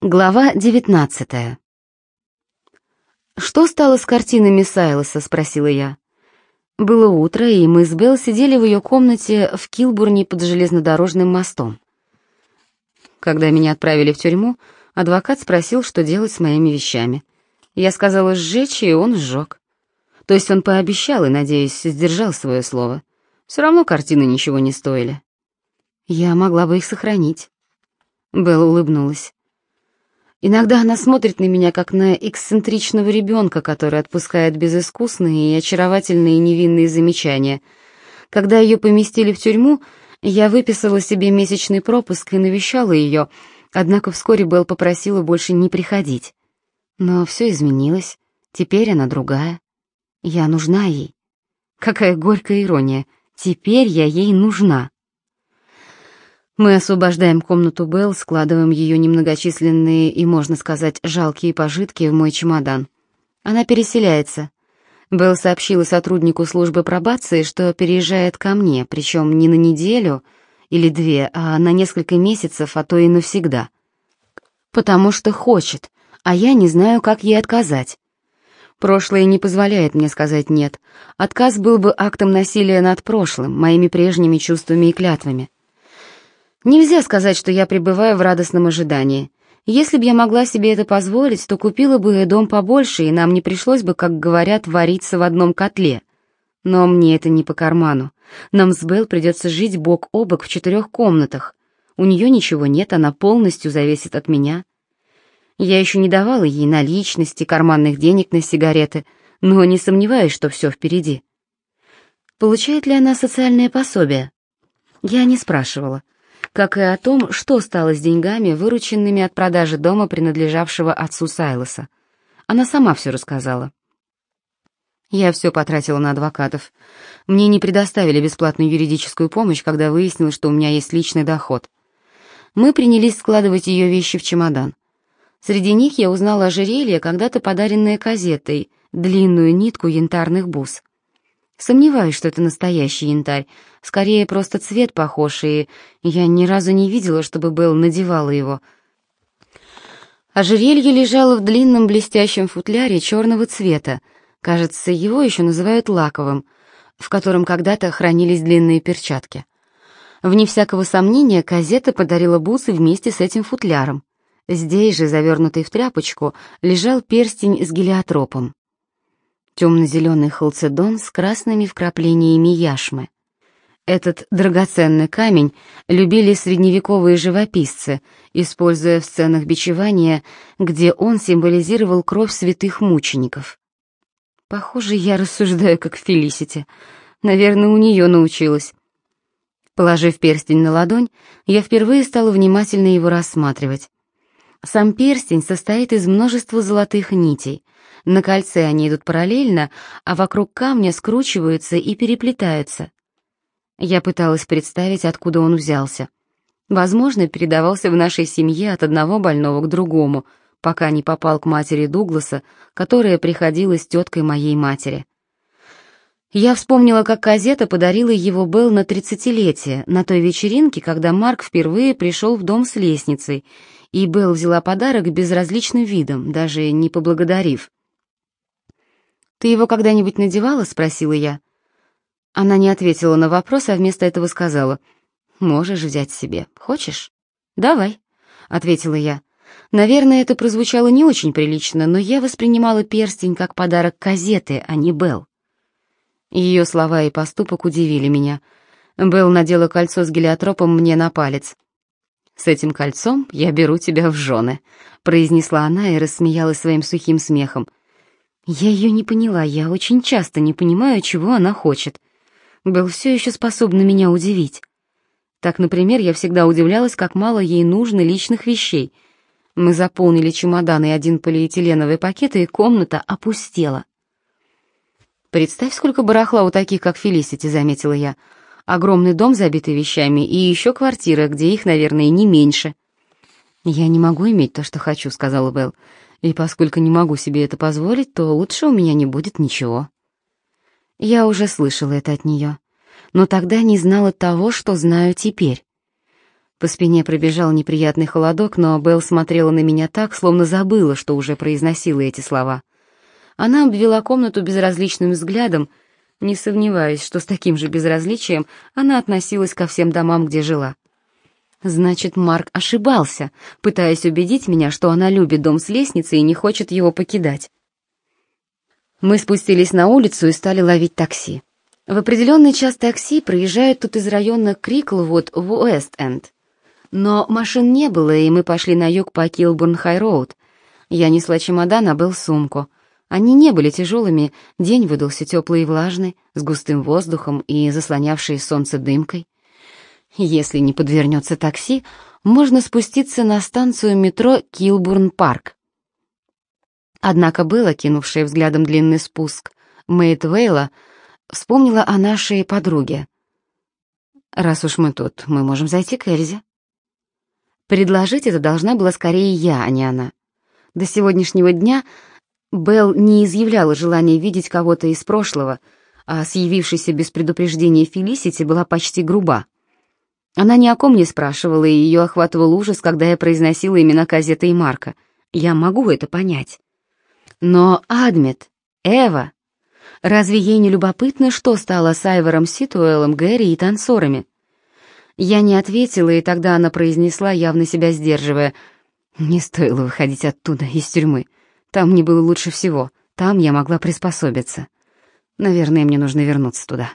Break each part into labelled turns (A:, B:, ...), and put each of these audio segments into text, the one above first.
A: Глава девятнадцатая. «Что стало с картинами Сайлоса?» — спросила я. Было утро, и мы с Белл сидели в ее комнате в Килбурне под железнодорожным мостом. Когда меня отправили в тюрьму, адвокат спросил, что делать с моими вещами. Я сказала сжечь, и он сжег. То есть он пообещал и, надеюсь, сдержал свое слово. Все равно картины ничего не стоили. Я могла бы их сохранить. Белла улыбнулась. Иногда она смотрит на меня, как на эксцентричного ребенка, который отпускает безыскусные и очаровательные невинные замечания. Когда ее поместили в тюрьму, я выписала себе месячный пропуск и навещала ее, однако вскоре Белл попросила больше не приходить. Но все изменилось, теперь она другая. Я нужна ей. Какая горькая ирония, теперь я ей нужна. Мы освобождаем комнату Белл, складываем ее немногочисленные и, можно сказать, жалкие пожитки в мой чемодан. Она переселяется. Белл сообщила сотруднику службы пробации, что переезжает ко мне, причем не на неделю или две, а на несколько месяцев, а то и навсегда. Потому что хочет, а я не знаю, как ей отказать. Прошлое не позволяет мне сказать «нет». Отказ был бы актом насилия над прошлым, моими прежними чувствами и клятвами. Нельзя сказать, что я пребываю в радостном ожидании. Если бы я могла себе это позволить, то купила бы дом побольше, и нам не пришлось бы, как говорят, вариться в одном котле. Но мне это не по карману. Нам с Белл придется жить бок о бок в четырех комнатах. У нее ничего нет, она полностью зависит от меня. Я еще не давала ей наличности, карманных денег на сигареты, но не сомневаюсь, что все впереди. Получает ли она социальное пособие? Я не спрашивала как и о том, что стало с деньгами, вырученными от продажи дома, принадлежавшего отцу Сайлоса. Она сама все рассказала. Я все потратила на адвокатов. Мне не предоставили бесплатную юридическую помощь, когда выяснилось, что у меня есть личный доход. Мы принялись складывать ее вещи в чемодан. Среди них я узнала ожерелье, когда-то подаренное казетой, длинную нитку янтарных бус. Сомневаюсь, что это настоящий янтарь. Скорее, просто цвет похож, и я ни разу не видела, чтобы Белл надевала его. Ожерелье лежало в длинном блестящем футляре черного цвета. Кажется, его еще называют лаковым, в котором когда-то хранились длинные перчатки. Вне всякого сомнения, Казета подарила бусы вместе с этим футляром. Здесь же, завернутый в тряпочку, лежал перстень с гелиотропом темно-зеленый халцедон с красными вкраплениями яшмы. Этот драгоценный камень любили средневековые живописцы, используя в сценах бичевания, где он символизировал кровь святых мучеников. Похоже, я рассуждаю как Фелисити. Наверное, у нее научилась. Положив перстень на ладонь, я впервые стала внимательно его рассматривать. Сам перстень состоит из множества золотых нитей — на кольце они идут параллельно, а вокруг камня скручиваются и переплетаются. Я пыталась представить, откуда он взялся. Возможно, передавался в нашей семье от одного больного к другому, пока не попал к матери Дугласа, которая приходилась теткой моей матери. Я вспомнила, как газета подарила его Белл на тридцатилетие, на той вечеринке, когда Марк впервые пришел в дом с лестницей, и Белл взяла подарок безразличным видом, даже не поблагодарив. «Ты его когда-нибудь надевала?» — спросила я. Она не ответила на вопрос, а вместо этого сказала. «Можешь взять себе. Хочешь?» «Давай», — ответила я. Наверное, это прозвучало не очень прилично, но я воспринимала перстень как подарок Казеты, а не Белл. Ее слова и поступок удивили меня. Белл надела кольцо с гелиотропом мне на палец. «С этим кольцом я беру тебя в жены», — произнесла она и рассмеялась своим сухим смехом. Я ее не поняла, я очень часто не понимаю, чего она хочет. Был все еще способна меня удивить. Так, например, я всегда удивлялась, как мало ей нужно личных вещей. Мы заполнили чемодан и один полиэтиленовый пакет, и комната опустела. «Представь, сколько барахла у таких, как Фелисити», — заметила я. «Огромный дом, забитый вещами, и еще квартира, где их, наверное, не меньше». «Я не могу иметь то, что хочу», — сказала Белл. И поскольку не могу себе это позволить, то лучше у меня не будет ничего. Я уже слышала это от нее, но тогда не знала того, что знаю теперь. По спине пробежал неприятный холодок, но Белл смотрела на меня так, словно забыла, что уже произносила эти слова. Она обвела комнату безразличным взглядом, не сомневаюсь, что с таким же безразличием она относилась ко всем домам, где жила. Значит, Марк ошибался, пытаясь убедить меня, что она любит дом с лестницей и не хочет его покидать. Мы спустились на улицу и стали ловить такси. В определенный час такси проезжают тут из района Криклвуд в Уэст-Энд. Но машин не было, и мы пошли на юг по Килбурн-Хай-Роуд. Я несла чемодан, а Белл сумку. Они не были тяжелыми, день выдался теплый и влажный, с густым воздухом и заслонявшей солнце дымкой. Если не подвернется такси, можно спуститься на станцию метро Килбурн-Парк. Однако Белла, кинувшая взглядом длинный спуск, Мэйд Вейла, вспомнила о нашей подруге. «Раз уж мы тут, мы можем зайти к Эльзе». Предложить это должна была скорее я, а не она. До сегодняшнего дня Белл не изъявляла желания видеть кого-то из прошлого, а с без предупреждения Фелисити была почти груба. Она ни о ком не спрашивала, и ее охватывал ужас, когда я произносила имена Казета и Марка. Я могу это понять. Но Адмет, Эва, разве ей не любопытно, что стало с Айвором Ситуэлом, Гэри и танцорами? Я не ответила, и тогда она произнесла, явно себя сдерживая, «Не стоило выходить оттуда, из тюрьмы. Там мне было лучше всего, там я могла приспособиться. Наверное, мне нужно вернуться туда».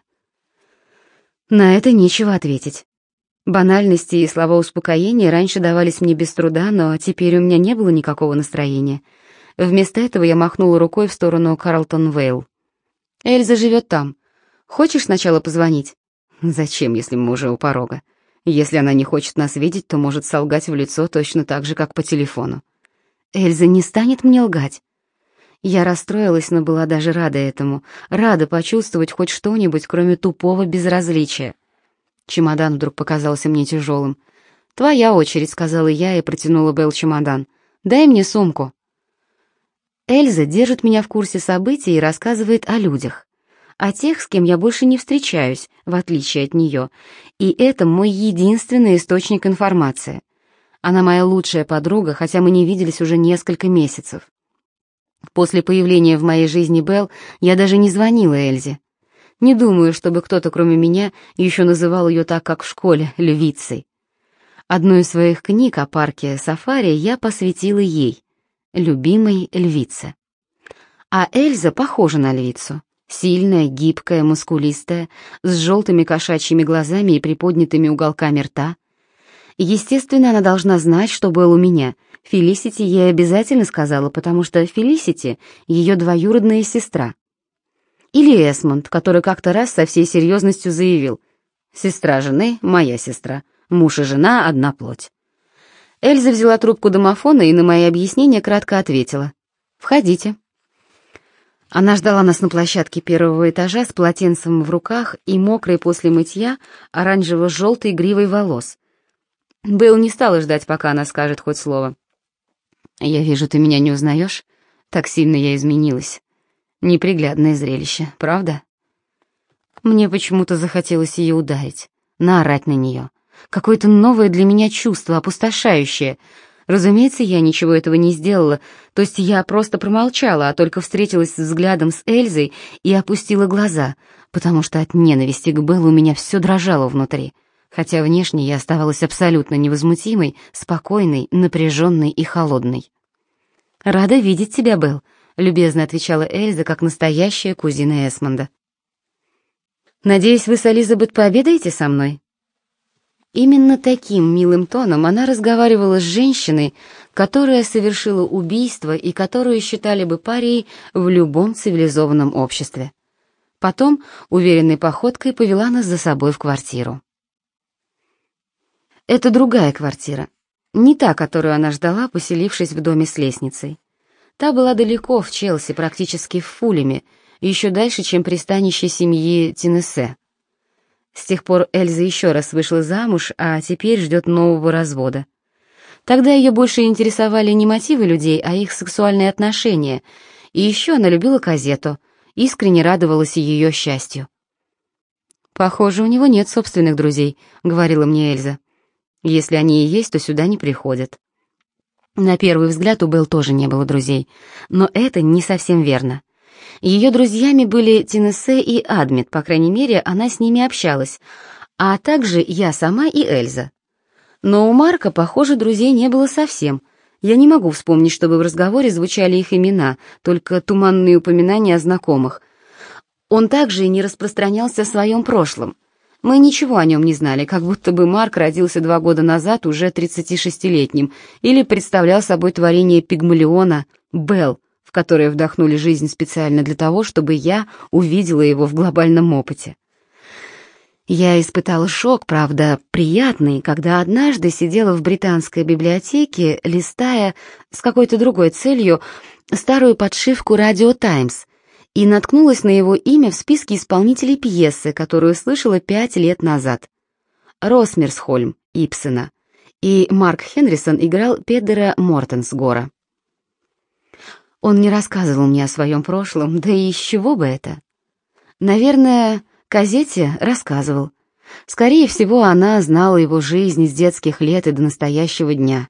A: На это нечего ответить. Банальности и слова успокоения раньше давались мне без труда, но теперь у меня не было никакого настроения. Вместо этого я махнула рукой в сторону Карлтон-Вейл. «Эльза живет там. Хочешь сначала позвонить?» «Зачем, если мы уже у порога? Если она не хочет нас видеть, то может солгать в лицо точно так же, как по телефону». «Эльза не станет мне лгать». Я расстроилась, но была даже рада этому, рада почувствовать хоть что-нибудь, кроме тупого безразличия. Чемодан вдруг показался мне тяжелым. «Твоя очередь», — сказала я и протянула Белл чемодан. «Дай мне сумку». Эльза держит меня в курсе событий и рассказывает о людях. О тех, с кем я больше не встречаюсь, в отличие от нее. И это мой единственный источник информации. Она моя лучшая подруга, хотя мы не виделись уже несколько месяцев. После появления в моей жизни Белл я даже не звонила Эльзе. Не думаю, чтобы кто-то, кроме меня, еще называл ее так, как в школе, львицей. Одну из своих книг о парке сафари я посвятила ей, любимой львице. А Эльза похожа на львицу. Сильная, гибкая, мускулистая, с желтыми кошачьими глазами и приподнятыми уголками рта. Естественно, она должна знать, что был у меня. Фелисити ей обязательно сказала, потому что Фелисити — ее двоюродная сестра. Или Эсмонд, который как-то раз со всей серьезностью заявил «Сестра жены — моя сестра, муж и жена — одна плоть». Эльза взяла трубку домофона и на мои объяснения кратко ответила «Входите». Она ждала нас на площадке первого этажа с полотенцем в руках и мокрой после мытья оранжево-желтой гривой волос. Белл не стала ждать, пока она скажет хоть слово. «Я вижу, ты меня не узнаешь? Так сильно я изменилась». Неприглядное зрелище, правда? Мне почему-то захотелось ее ударить, наорать на нее. Какое-то новое для меня чувство, опустошающее. Разумеется, я ничего этого не сделала, то есть я просто промолчала, а только встретилась взглядом с Эльзой и опустила глаза, потому что от ненависти к Беллу у меня все дрожало внутри, хотя внешне я оставалась абсолютно невозмутимой, спокойной, напряженной и холодной. «Рада видеть тебя, Белл», — любезно отвечала Эльза, как настоящая кузина Эсмонда. «Надеюсь, вы с Элизабет пообедаете со мной?» Именно таким милым тоном она разговаривала с женщиной, которая совершила убийство и которую считали бы парией в любом цивилизованном обществе. Потом уверенной походкой повела нас за собой в квартиру. Это другая квартира, не та, которую она ждала, поселившись в доме с лестницей. Та была далеко, в Челси, практически в Фулеме, еще дальше, чем пристанище семьи Тинесе. С тех пор Эльза еще раз вышла замуж, а теперь ждет нового развода. Тогда ее больше интересовали не мотивы людей, а их сексуальные отношения, и еще она любила Казету, искренне радовалась ее счастью. «Похоже, у него нет собственных друзей», — говорила мне Эльза. Если они и есть, то сюда не приходят. На первый взгляд у Белл тоже не было друзей, но это не совсем верно. Ее друзьями были Тинессе и Адмит, по крайней мере, она с ними общалась, а также я сама и Эльза. Но у Марка, похоже, друзей не было совсем. Я не могу вспомнить, чтобы в разговоре звучали их имена, только туманные упоминания о знакомых. Он также и не распространялся о своем прошлом. Мы ничего о нем не знали, как будто бы Марк родился два года назад уже 36-летним или представлял собой творение Пигмалиона Белл, в которое вдохнули жизнь специально для того, чтобы я увидела его в глобальном опыте. Я испытала шок, правда, приятный, когда однажды сидела в британской библиотеке, листая с какой-то другой целью старую подшивку «Радио Таймс», и наткнулась на его имя в списке исполнителей пьесы, которую слышала пять лет назад. Росмерсхольм, Ипсена. И Марк Хенрисон играл Педера Мортенсгора. Он не рассказывал мне о своем прошлом, да и из чего бы это? Наверное, Казете рассказывал. Скорее всего, она знала его жизнь с детских лет и до настоящего дня.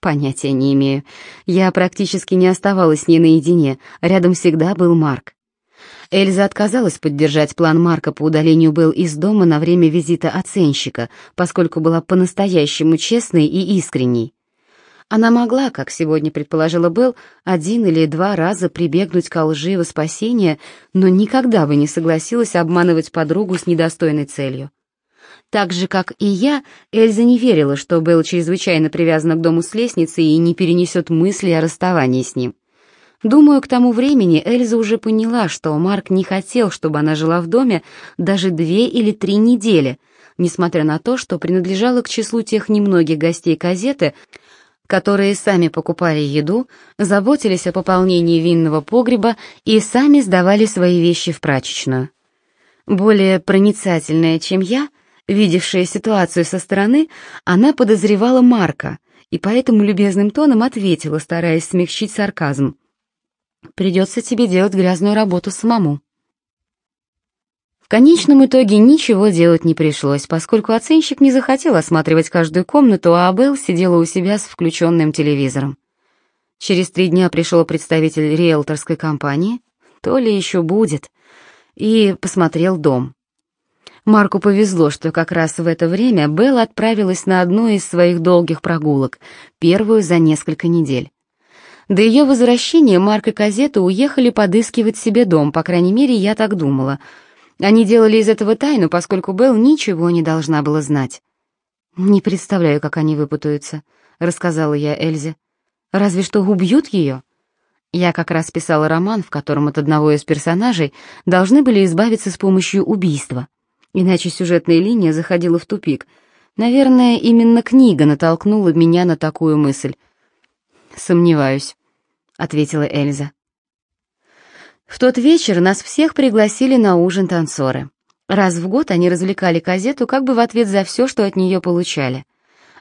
A: Понятия не имею. Я практически не оставалась с ней наедине, рядом всегда был Марк. Эльза отказалась поддержать план Марка по удалению Белл из дома на время визита оценщика, поскольку была по-настоящему честной и искренней. Она могла, как сегодня предположила Белл, один или два раза прибегнуть к лжи во спасение, но никогда бы не согласилась обманывать подругу с недостойной целью. Так же, как и я, Эльза не верила, что Белл чрезвычайно привязана к дому с лестницы и не перенесет мысли о расставании с ним. Думаю, к тому времени Эльза уже поняла, что Марк не хотел, чтобы она жила в доме даже две или три недели, несмотря на то, что принадлежала к числу тех немногих гостей газеты, которые сами покупали еду, заботились о пополнении винного погреба и сами сдавали свои вещи в прачечную. Более проницательная, чем я, видевшая ситуацию со стороны, она подозревала Марка и поэтому любезным тоном ответила, стараясь смягчить сарказм. Придется тебе делать грязную работу самому. В конечном итоге ничего делать не пришлось, поскольку оценщик не захотел осматривать каждую комнату, а Абел сидела у себя с включенным телевизором. Через три дня пришел представитель риэлторской компании, то ли еще будет, и посмотрел дом. Марку повезло, что как раз в это время Белла отправилась на одну из своих долгих прогулок, первую за несколько недель. До ее возвращения Марк и Казета уехали подыскивать себе дом, по крайней мере, я так думала. Они делали из этого тайну, поскольку Белл ничего не должна была знать. «Не представляю, как они выпутаются», — рассказала я Эльзе. «Разве что убьют ее?» Я как раз писала роман, в котором от одного из персонажей должны были избавиться с помощью убийства. Иначе сюжетная линия заходила в тупик. Наверное, именно книга натолкнула меня на такую мысль. «Сомневаюсь», — ответила Эльза. В тот вечер нас всех пригласили на ужин танцоры. Раз в год они развлекали Казету как бы в ответ за все, что от нее получали.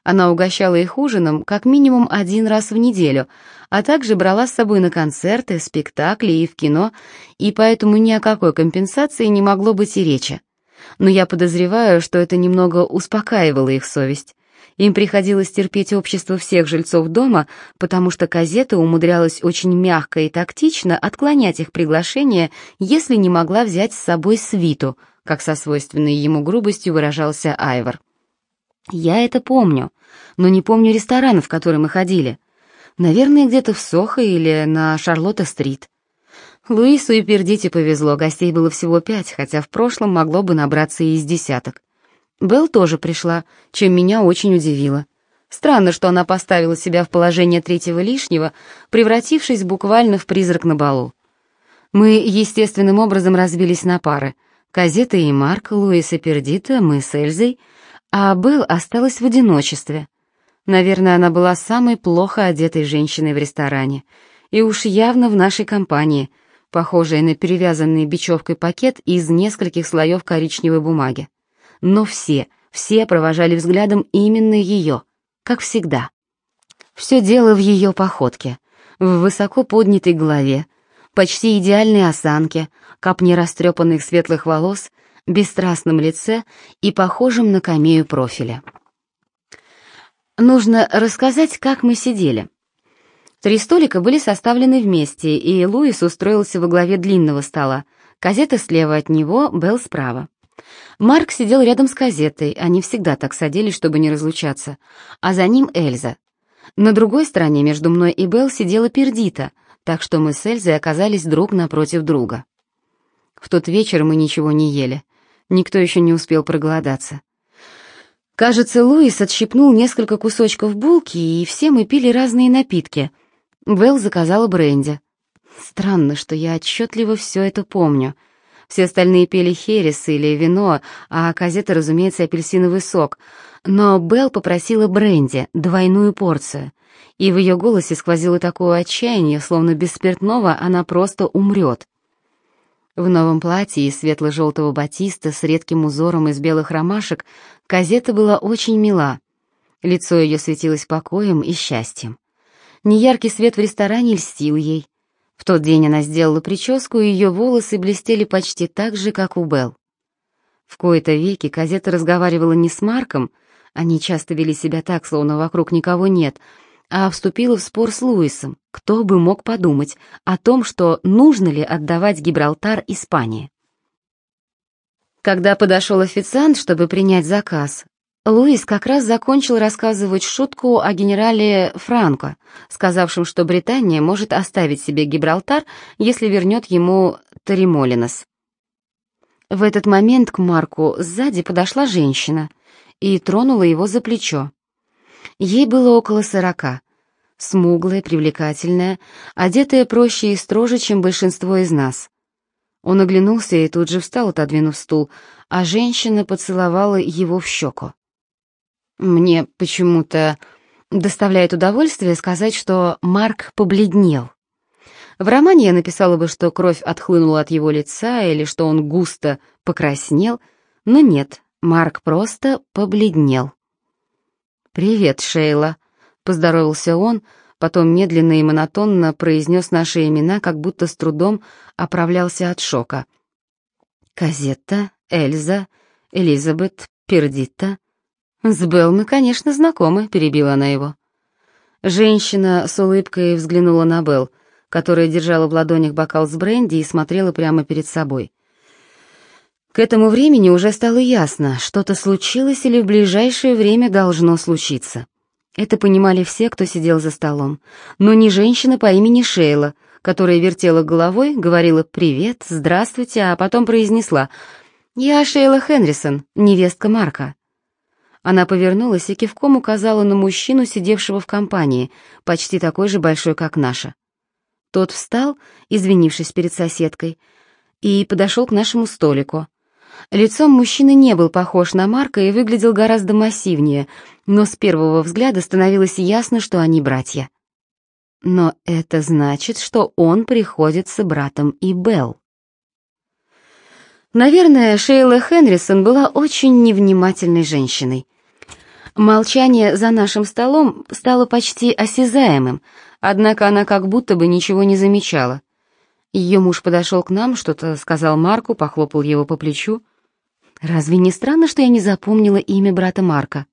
A: Она угощала их ужином как минимум один раз в неделю, а также брала с собой на концерты, спектакли и в кино, и поэтому ни о какой компенсации не могло быть и речи. Но я подозреваю, что это немного успокаивало их совесть. Им приходилось терпеть общество всех жильцов дома, потому что Казета умудрялась очень мягко и тактично отклонять их приглашение, если не могла взять с собой свиту, как со свойственной ему грубостью выражался Айвор. Я это помню, но не помню ресторан, в который мы ходили. Наверное, где-то в Сохо или на Шарлотта-стрит. Луису и Пердите повезло, гостей было всего пять, хотя в прошлом могло бы набраться и из десяток. Белл тоже пришла, чем меня очень удивило. Странно, что она поставила себя в положение третьего лишнего, превратившись буквально в призрак на балу. Мы естественным образом разбились на пары. Казета и Марк, Луис и Пердита, мы с Эльзой, а Белл осталась в одиночестве. Наверное, она была самой плохо одетой женщиной в ресторане, и уж явно в нашей компании, похожей на перевязанный бечевкой пакет из нескольких слоев коричневой бумаги но все, все провожали взглядом именно ее, как всегда. Все дело в ее походке, в высоко поднятой голове, почти идеальной осанке, капне растрепанных светлых волос, бесстрастном лице и похожем на камею профиля. Нужно рассказать, как мы сидели. Три столика были составлены вместе, и Луис устроился во главе длинного стола. Казета слева от него, Белл справа. Марк сидел рядом с Казетой, они всегда так садились, чтобы не разлучаться, а за ним Эльза. На другой стороне между мной и Белл сидела Пердита, так что мы с Эльзой оказались друг напротив друга. В тот вечер мы ничего не ели. Никто еще не успел проголодаться. Кажется, Луис отщипнул несколько кусочков булки, и все мы пили разные напитки. Белл заказала бренди. Странно, что я отчетливо все это помню. Все остальные пили херес или вино, а Казета, разумеется, апельсиновый сок. Но Белл попросила бренди, двойную порцию. И в ее голосе сквозило такое отчаяние, словно без спиртного она просто умрет. В новом платье из светло-желтого батиста с редким узором из белых ромашек Казета была очень мила. Лицо ее светилось покоем и счастьем. Неяркий свет в ресторане льстил ей. В тот день она сделала прическу, и ее волосы блестели почти так же, как у Белл. В кои-то веки Казета разговаривала не с Марком, они часто вели себя так, словно вокруг никого нет — а вступила в спор с Луисом. Кто бы мог подумать о том, что нужно ли отдавать Гибралтар Испании. Когда подошел официант, чтобы принять заказ, Луис как раз закончил рассказывать шутку о генерале Франко, сказавшем, что Британия может оставить себе Гибралтар, если вернет ему Таримолинос. В этот момент к Марку сзади подошла женщина и тронула его за плечо. Ей было около сорока. Смуглая, привлекательная, одетая проще и строже, чем большинство из нас. Он оглянулся и тут же встал, отодвинув стул, а женщина поцеловала его в щеку. Мне почему-то доставляет удовольствие сказать, что Марк побледнел. В романе я написала бы, что кровь отхлынула от его лица или что он густо покраснел, но нет, Марк просто побледнел. «Привет, Шейла», — поздоровался он, потом медленно и монотонно произнес наши имена, как будто с трудом оправлялся от шока. «Казетта, Эльза, Элизабет, Пердита». «С Белл мы, конечно, знакомы», — перебила она его. Женщина с улыбкой взглянула на Белл, которая держала в ладонях бокал с бренди и смотрела прямо перед собой. К этому времени уже стало ясно, что-то случилось или в ближайшее время должно случиться. Это понимали все, кто сидел за столом, но не женщина по имени Шейла, которая вертела головой, говорила «привет», «здравствуйте», а потом произнесла «Я Шейла Хенрисон, невестка Марка». Она повернулась и кивком указала на мужчину, сидевшего в компании, почти такой же большой, как наша. Тот встал, извинившись перед соседкой, и подошел к нашему столику. Лицом мужчины не был похож на Марка и выглядел гораздо массивнее, но с первого взгляда становилось ясно, что они братья. Но это значит, что он приходится братом и Белл. Наверное, Шейла Хенрисон была очень невнимательной женщиной. Молчание за нашим столом стало почти осязаемым, однако она как будто бы ничего не замечала. Ее муж подошел к нам, что-то сказал Марку, похлопал его по плечу. Разве не странно, что я не запомнила имя брата Марка?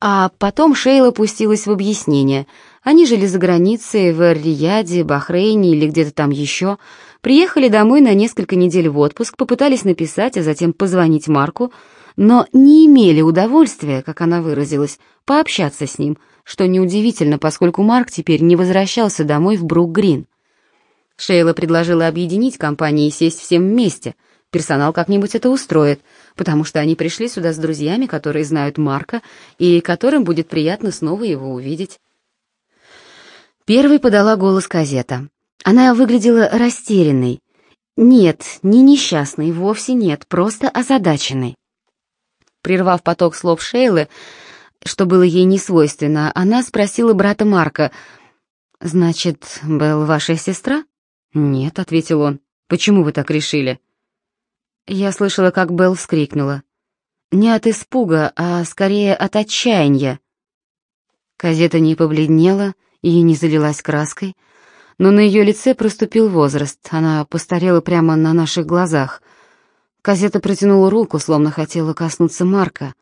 A: А потом Шейла пустилась в объяснение. Они жили за границей, в Эр-Рияде, Бахрейне или где-то там еще. Приехали домой на несколько недель в отпуск, попытались написать, а затем позвонить Марку, но не имели удовольствия, как она выразилась, пообщаться с ним, что неудивительно, поскольку Марк теперь не возвращался домой в Брук-Грин. Шейла предложила объединить компании и сесть всем вместе. Персонал как-нибудь это устроит, потому что они пришли сюда с друзьями, которые знают Марка, и которым будет приятно снова его увидеть. Первой подала голос Казета. Она выглядела растерянной. Нет, не несчастной, вовсе нет, просто озадаченной. Прервав поток слов Шейлы, что было ей не свойственно, она спросила брата Марка, «Значит, Белл ваша сестра?» «Нет», — ответил он. «Почему вы так решили?» Я слышала, как Белл вскрикнула. Не от испуга, а скорее от отчаяния. Казета не побледнела и не залилась краской, но на ее лице проступил возраст, она постарела прямо на наших глазах. Казета протянула руку, словно хотела коснуться Марка.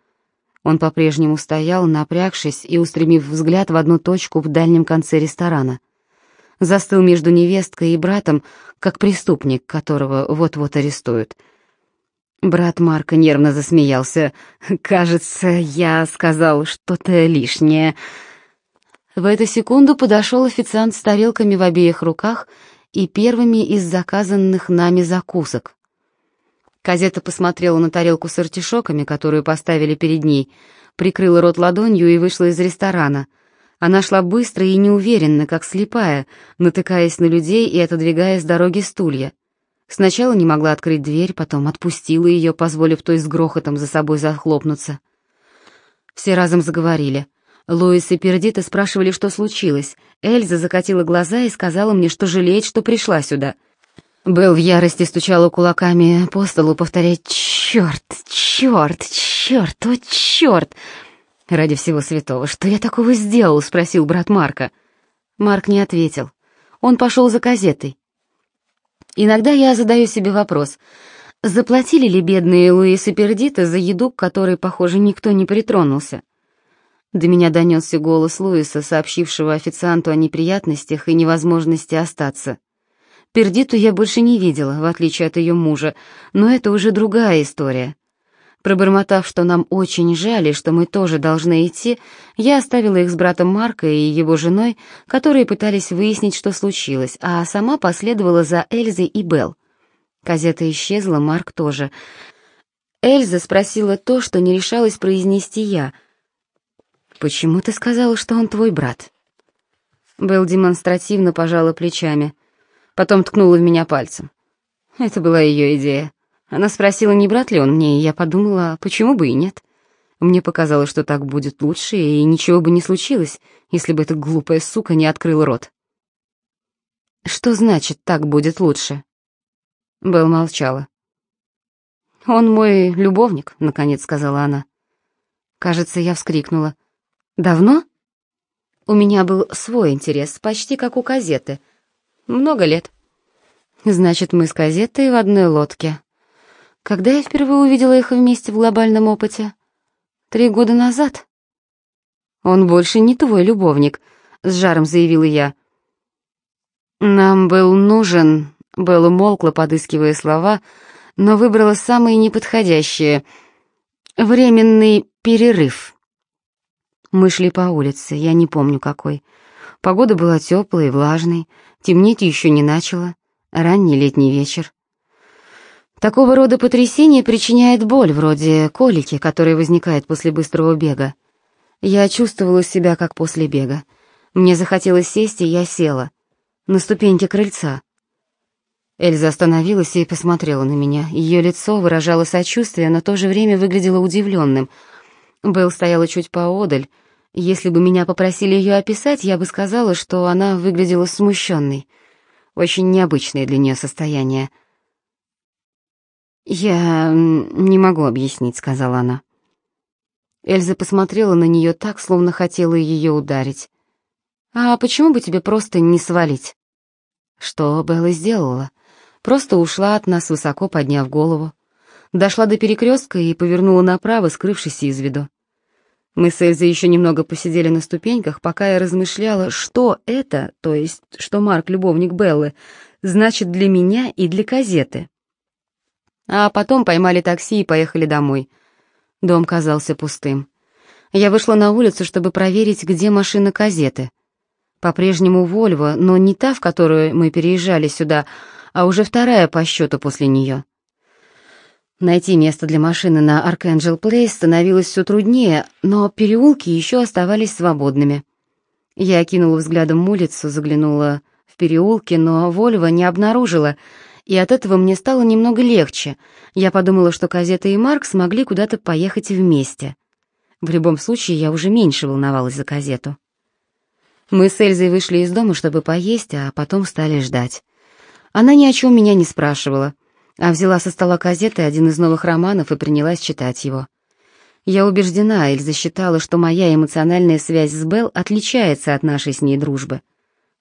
A: Он по-прежнему стоял, напрягшись и устремив взгляд в одну точку в дальнем конце ресторана. Застыл между невесткой и братом, как преступник, которого вот-вот арестуют. Брат Марка нервно засмеялся. «Кажется, я сказал что-то лишнее». В эту секунду подошел официант с тарелками в обеих руках и первыми из заказанных нами закусок. Казета посмотрела на тарелку с артишоками, которую поставили перед ней, прикрыла рот ладонью и вышла из ресторана. Она шла быстро и неуверенно, как слепая, натыкаясь на людей и отодвигая с дороги стулья. Сначала не могла открыть дверь, потом отпустила ее, позволив той с грохотом за собой захлопнуться. Все разом заговорили. Луис и Пердита спрашивали, что случилось. Эльза закатила глаза и сказала мне, что жалеет, что пришла сюда — Белл в ярости стучала кулаками по столу, повторяя «Черт, черт, черт, о черт!» «Ради всего святого, что я такого сделал?» — спросил брат Марка. Марк не ответил. Он пошел за газетой. Иногда я задаю себе вопрос, заплатили ли бедные Луис и Пердита за еду, к которой, похоже, никто не притронулся? До меня донесся голос Луиса, сообщившего официанту о неприятностях и невозможности остаться. Пердиту я больше не видела, в отличие от ее мужа, но это уже другая история. Пробормотав, что нам очень жаль и что мы тоже должны идти, я оставила их с братом Марка и его женой, которые пытались выяснить, что случилось, а сама последовала за Эльзой и Белл. Казета исчезла, Марк тоже. Эльза спросила то, что не решалась произнести я. «Почему ты сказала, что он твой брат?» Белл демонстративно пожала плечами — Потом ткнула в меня пальцем. Это была ее идея. Она спросила, не брат ли он мне, и я подумала, почему бы и нет. Мне показалось, что так будет лучше, и ничего бы не случилось, если бы эта глупая сука не открыла рот. «Что значит «так будет лучше»?» Белл молчала. «Он мой любовник», — наконец сказала она. Кажется, я вскрикнула. «Давно?» У меня был свой интерес, почти как у газеты — много лет. Значит, мы с газетой в одной лодке. Когда я впервые увидела их вместе в глобальном опыте? Три года назад. Он больше не твой любовник, с жаром заявила я. Нам был нужен, Белла умолкла, подыскивая слова, но выбрала самые неподходящие. Временный перерыв. Мы шли по улице, я не помню какой. Погода была теплой и влажной, темнеть еще не начало, ранний летний вечер. Такого рода потрясение причиняет боль, вроде колики, которая возникает после быстрого бега. Я чувствовала себя как после бега. Мне захотелось сесть, и я села. На ступеньке крыльца. Эльза остановилась и посмотрела на меня. Ее лицо выражало сочувствие, но в то же время выглядело удивленным. Белл стояла чуть поодаль, если бы меня попросили ее описать, я бы сказала, что она выглядела смущенной. Очень необычное для нее состояние. «Я не могу объяснить», — сказала она. Эльза посмотрела на нее так, словно хотела ее ударить. «А почему бы тебе просто не свалить?» Что Белла сделала? Просто ушла от нас, высоко подняв голову. Дошла до перекрестка и повернула направо, скрывшись из виду. Мы с Эльзой еще немного посидели на ступеньках, пока я размышляла, что это, то есть, что Марк — любовник Беллы, значит для меня и для Казеты. А потом поймали такси и поехали домой. Дом казался пустым. Я вышла на улицу, чтобы проверить, где машина Казеты. По-прежнему Вольво, но не та, в которую мы переезжали сюда, а уже вторая по счету после нее. Найти место для машины на Аркэнджел Плейс становилось все труднее, но переулки еще оставались свободными. Я окинула взглядом улицу, заглянула в переулки, но Вольва не обнаружила, и от этого мне стало немного легче. Я подумала, что Казета и Марк смогли куда-то поехать вместе. В любом случае, я уже меньше волновалась за Казету. Мы с Эльзой вышли из дома, чтобы поесть, а потом стали ждать. Она ни о чем меня не спрашивала — а взяла со стола газеты один из новых романов и принялась читать его. Я убеждена, Эльза считала, что моя эмоциональная связь с Белл отличается от нашей с ней дружбы.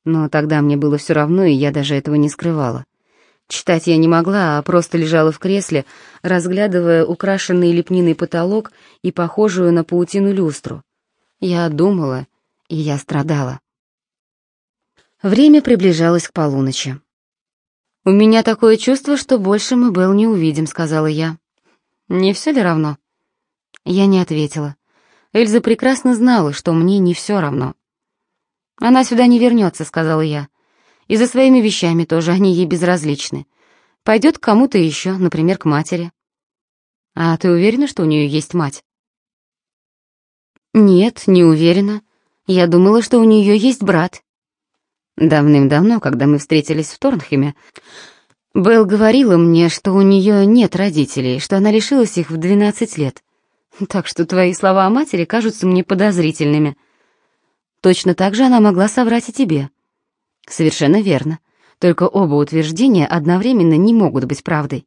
A: Но тогда мне было все равно, и я даже этого не скрывала. Читать я не могла, а просто лежала в кресле, разглядывая украшенный лепниной потолок и похожую на паутину люстру. Я думала, и я страдала. Время приближалось к полуночи. «У меня такое чувство, что больше мы Белл не увидим», — сказала я. «Не все ли равно?» Я не ответила. Эльза прекрасно знала, что мне не все равно. «Она сюда не вернется», — сказала я. «И за своими вещами тоже они ей безразличны. Пойдет к кому-то еще, например, к матери». «А ты уверена, что у нее есть мать?» «Нет, не уверена. Я думала, что у нее есть брат». Давным-давно, когда мы встретились в Торнхеме, Белл говорила мне, что у нее нет родителей, что она лишилась их в 12 лет. Так что твои слова о матери кажутся мне подозрительными. Точно так же она могла соврать и тебе. Совершенно верно. Только оба утверждения одновременно не могут быть правдой.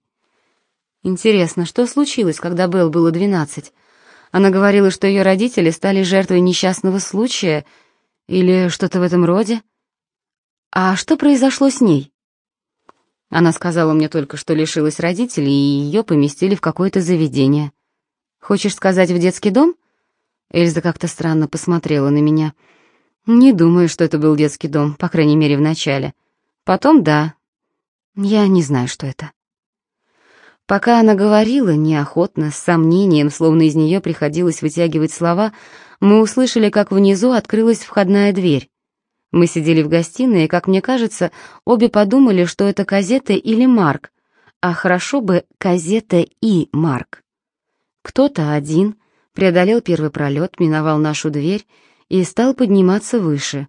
A: Интересно, что случилось, когда Белл было 12? Она говорила, что ее родители стали жертвой несчастного случая или что-то в этом роде. А что произошло с ней? Она сказала мне только, что лишилась родителей, и ее поместили в какое-то заведение. Хочешь сказать, в детский дом? Эльза как-то странно посмотрела на меня. Не думаю, что это был детский дом, по крайней мере, в начале. Потом да. Я не знаю, что это. Пока она говорила, неохотно, с сомнением, словно из нее приходилось вытягивать слова, мы услышали, как внизу открылась входная дверь. Мы сидели в гостиной, и, как мне кажется, обе подумали, что это Казета или Марк, а хорошо бы Казета и Марк. Кто-то один преодолел первый пролет, миновал нашу дверь и стал подниматься выше.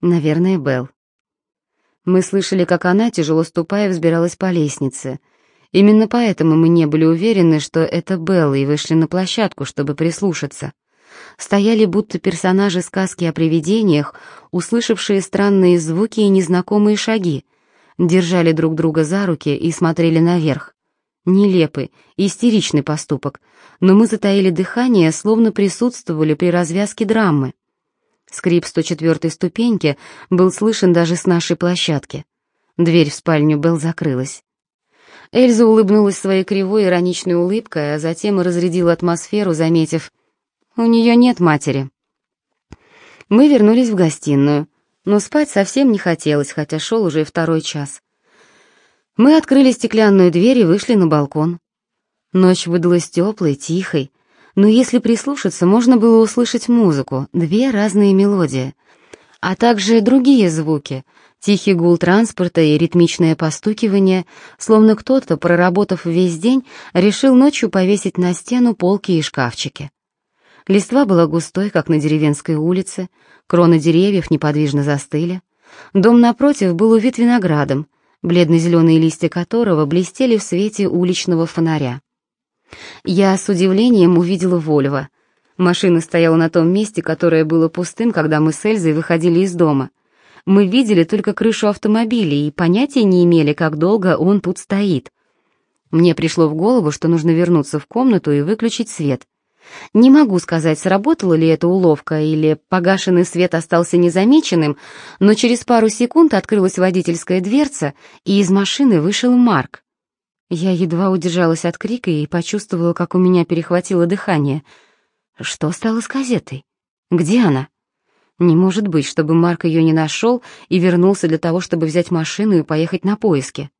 A: Наверное, Белл. Мы слышали, как она, тяжело ступая, взбиралась по лестнице. Именно поэтому мы не были уверены, что это Белла, и вышли на площадку, чтобы прислушаться. Стояли будто персонажи сказки о привидениях, услышавшие странные звуки и незнакомые шаги, держали друг друга за руки и смотрели наверх. Нелепый, истеричный поступок, но мы затаили дыхание, словно присутствовали при развязке драмы. Скрип 104-й ступеньки был слышен даже с нашей площадки. Дверь в спальню Белл закрылась. Эльза улыбнулась своей кривой ироничной улыбкой, а затем разрядила атмосферу, заметив — у нее нет матери. Мы вернулись в гостиную, но спать совсем не хотелось, хотя шел уже второй час. Мы открыли стеклянную дверь и вышли на балкон. Ночь выдалась теплой, тихой, но если прислушаться, можно было услышать музыку, две разные мелодии, а также другие звуки, тихий гул транспорта и ритмичное постукивание, словно кто-то, проработав весь день, решил ночью повесить на стену полки и шкафчики. Листва была густой, как на деревенской улице, кроны деревьев неподвижно застыли. Дом напротив был увит виноградом, бледно-зеленые листья которого блестели в свете уличного фонаря. Я с удивлением увидела Вольво. Машина стояла на том месте, которое было пустым, когда мы с Эльзой выходили из дома. Мы видели только крышу автомобиля и понятия не имели, как долго он тут стоит. Мне пришло в голову, что нужно вернуться в комнату и выключить свет. Не могу сказать, сработала ли эта уловка или погашенный свет остался незамеченным, но через пару секунд открылась водительская дверца, и из машины вышел Марк. Я едва удержалась от крика и почувствовала, как у меня перехватило дыхание. Что стало с газетой? Где она? Не может быть, чтобы Марк ее не нашел и вернулся для того, чтобы взять машину и поехать на поиски.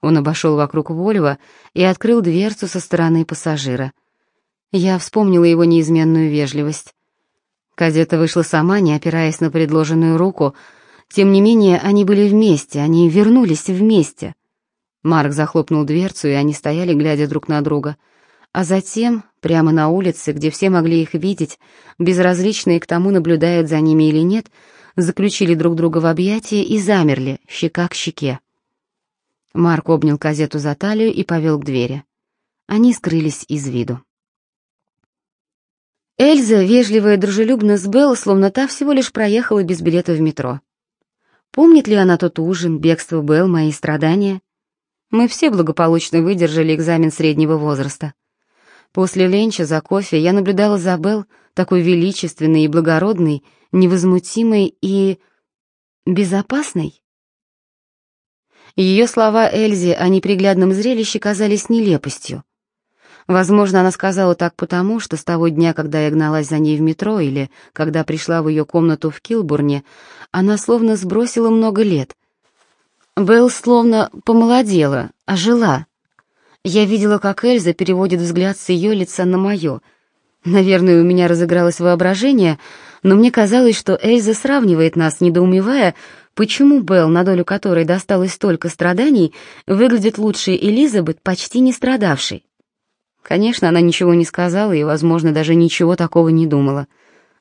A: Он обошел вокруг Вольва и открыл дверцу со стороны пассажира — я вспомнила его неизменную вежливость. Казета вышла сама, не опираясь на предложенную руку. Тем не менее, они были вместе, они вернулись вместе. Марк захлопнул дверцу, и они стояли, глядя друг на друга. А затем, прямо на улице, где все могли их видеть, безразличные к тому, наблюдают за ними или нет, заключили друг друга в объятия и замерли, щека к щеке. Марк обнял Казету за талию и повел к двери. Они скрылись из виду. Эльза, вежливая и дружелюбно с Белл, словно та всего лишь проехала без билета в метро. Помнит ли она тот ужин, бегство Белл, мои страдания? Мы все благополучно выдержали экзамен среднего возраста. После ленча за кофе я наблюдала за Белл, такой величественной и благородной, невозмутимой и... безопасной. Ее слова Эльзе о неприглядном зрелище казались нелепостью. Возможно, она сказала так потому, что с того дня, когда я гналась за ней в метро или когда пришла в ее комнату в Килбурне, она словно сбросила много лет. Белл словно помолодела, ожила. Я видела, как Эльза переводит взгляд с ее лица на мое. Наверное, у меня разыгралось воображение, но мне казалось, что Эльза сравнивает нас, недоумевая, почему Белл, на долю которой досталось столько страданий, выглядит лучше Элизабет, почти не страдавшей. Конечно, она ничего не сказала и, возможно, даже ничего такого не думала.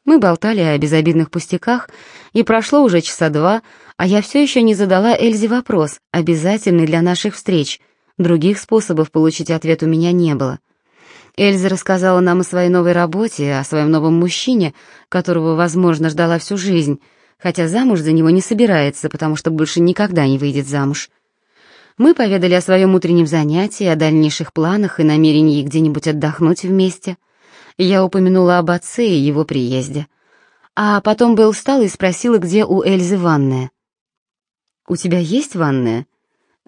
A: Мы болтали о безобидных пустяках, и прошло уже часа два, а я все еще не задала Эльзе вопрос, обязательный для наших встреч. Других способов получить ответ у меня не было. Эльза рассказала нам о своей новой работе, о своем новом мужчине, которого, возможно, ждала всю жизнь, хотя замуж за него не собирается, потому что больше никогда не выйдет замуж. Мы поведали о своем утреннем занятии, о дальнейших планах и намерении где-нибудь отдохнуть вместе. Я упомянула об отце и его приезде. А потом Белл встал и спросила, где у Эльзы ванная. «У тебя есть ванная?»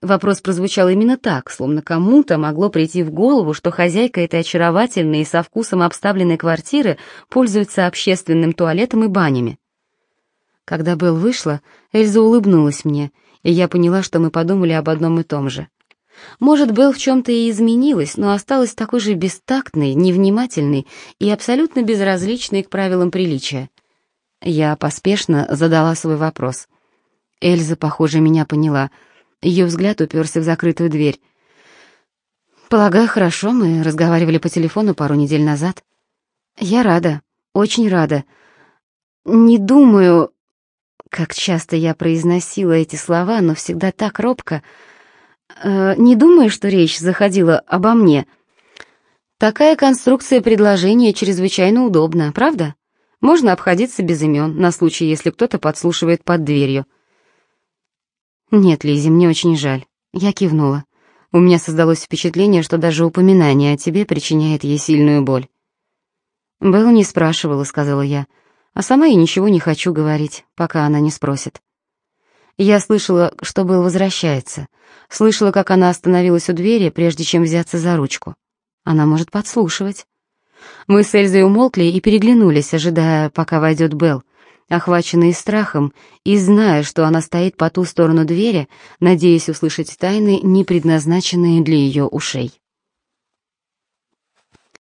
A: Вопрос прозвучал именно так, словно кому-то могло прийти в голову, что хозяйка этой очаровательной и со вкусом обставленной квартиры пользуется общественным туалетом и банями. Когда Белл вышла, Эльза улыбнулась мне — и я поняла, что мы подумали об одном и том же. Может, Белл в чем-то и изменилась, но осталась такой же бестактной, невнимательной и абсолютно безразличной к правилам приличия. Я поспешно задала свой вопрос. Эльза, похоже, меня поняла. Ее взгляд уперся в закрытую дверь. «Полагаю, хорошо, мы разговаривали по телефону пару недель назад». «Я рада, очень рада. Не думаю, как часто я произносила эти слова, но всегда так робко. Э, не думаю, что речь заходила обо мне. Такая конструкция предложения чрезвычайно удобна, правда? Можно обходиться без имен, на случай, если кто-то подслушивает под дверью. Нет, Лизи, мне очень жаль. Я кивнула. У меня создалось впечатление, что даже упоминание о тебе причиняет ей сильную боль. «Белл не спрашивала», — сказала я. А сама я ничего не хочу говорить, пока она не спросит. Я слышала, что Белл возвращается. Слышала, как она остановилась у двери, прежде чем взяться за ручку. Она может подслушивать. Мы с Эльзой умолкли и переглянулись, ожидая, пока войдет Белл, охваченные страхом и зная, что она стоит по ту сторону двери, надеясь услышать тайны, не предназначенные для ее ушей.